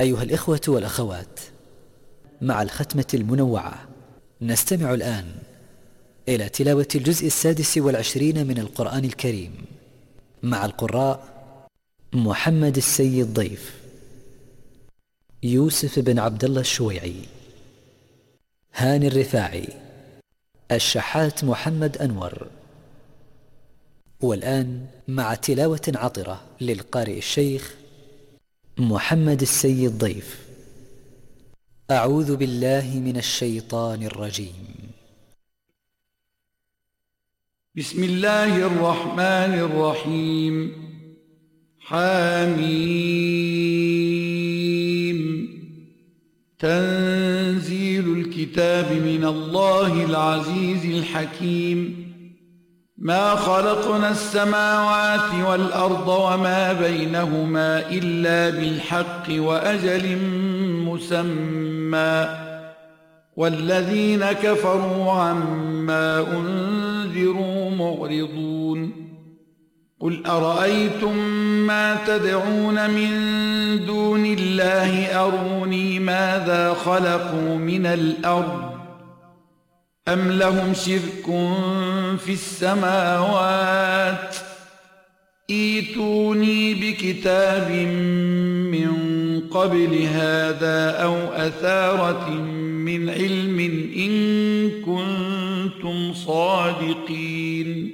أيها الإخوة والأخوات مع الختمة المنوعة نستمع الآن إلى تلاوة الجزء السادس والعشرين من القرآن الكريم مع القراء محمد السيد ضيف يوسف بن عبد الله الشويعي هاني الرفاعي الشحات محمد أنور. والآن مع تلاوة عطرة للقارئ الشيخ محمد السيد ضيف. أعوذ بالله من الشيطان الرجيم. بسم الله الرحمن الرحيم. حاميم تنزيل الكتاب من الله العزيز الحكيم. ما خلقنا السماوات والأرض وما بينهما إلا بالحق وأجل مسمى والذين كفروا عما أنذروا معرضون قل أرأيتم ما تدعون من دون الله أروني ماذا خلقوا من الأرض أم لهم شرك في السماوات ايتوني بكتاب من قبل هذا أو أثارة من علم إن كنتم صادقين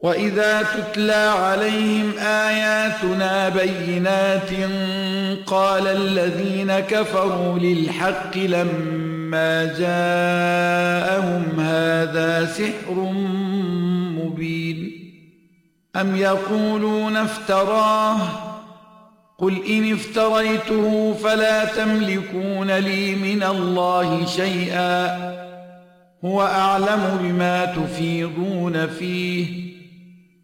وَإِذَا تُتْلَى عَلَيْهِمْ آيَاتُنَا بَيِّنَاتٍ قَالَ الَّذِينَ كَفَرُوا لِلْحَقِّ لَمَّا جَاءَهُمْ هَذَا سِحْرٌ مُبِينٌ أَمْ يَقُولُونَ افْتَرَاهُ قُلْ إِنِ افْتَرَيْتُهُ فَلَا تَمْلِكُونَ لِي مِنَ اللَّهِ شَيْئًا هُوَ أَعْلَمُ بِمَا تُفِيضُونَ فِيهِ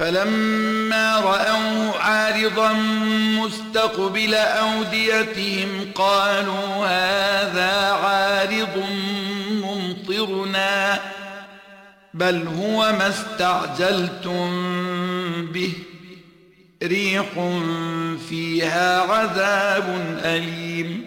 فلما رأوا عارضا مستقبل أوديتهم قالوا هذا عارض ممطرنا بل هو ما استعجلتم به ريح فيها عذاب أليم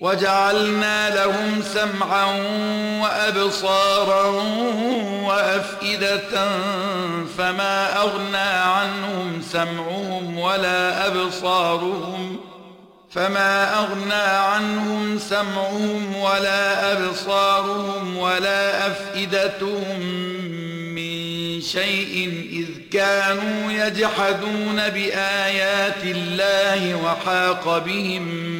وجعلنا لهم سمعا وأبصارا وأفئدة فما أغنى عنهم سمعهم ولا أبصارهم فما أغنى عنهم سمعهم ولا أبصارهم ولا أفئدتهم من شيء إذ كانوا يجحدون بآيات الله وحاق بهم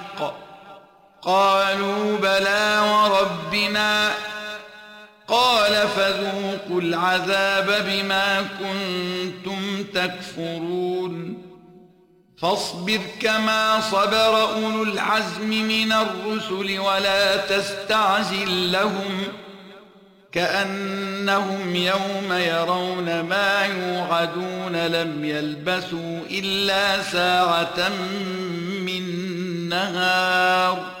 قالوا بلى وربنا قال فذوقوا العذاب بما كنتم تكفرون فاصبر كما صبر أولو العزم من الرسل ولا تستعجل لهم كأنهم يوم يرون ما يوعدون لم يلبسوا إلا ساعة من نهار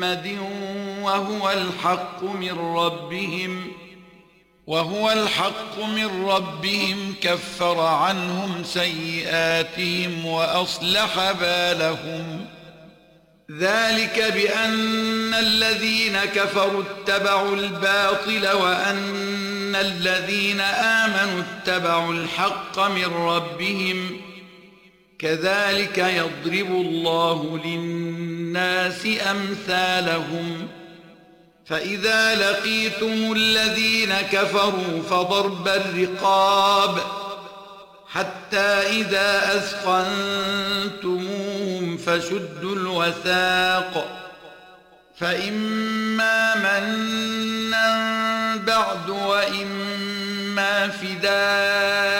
محمد وهو الحق من ربهم وهو الحق من ربهم كفر عنهم سيئاتهم وأصلح بالهم. ذلك بأن الذين كفروا اتبعوا الباطل وأن الذين آمنوا اتبعوا الحق من ربهم. كذلك يضرب الله للناس أمثالهم فإذا لقيتم الذين كفروا فضرب الرقاب حتى إذا أثقنتموهم فشدوا الوثاق فإما منا بعد وإما فداء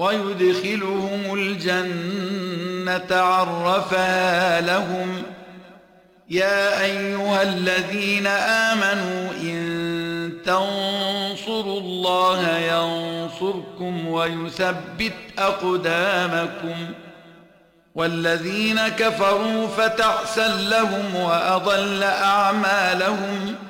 ويدخلهم الجنة عرفها لهم يا أيها الذين آمنوا إن تنصروا الله ينصركم ويثبت أقدامكم والذين كفروا فتحسن لهم وأضل أعمالهم ۖ